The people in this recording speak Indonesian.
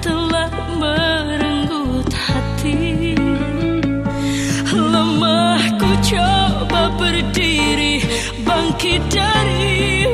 telah merenggut hati. Lemah ku coba berdiri Bangkit dari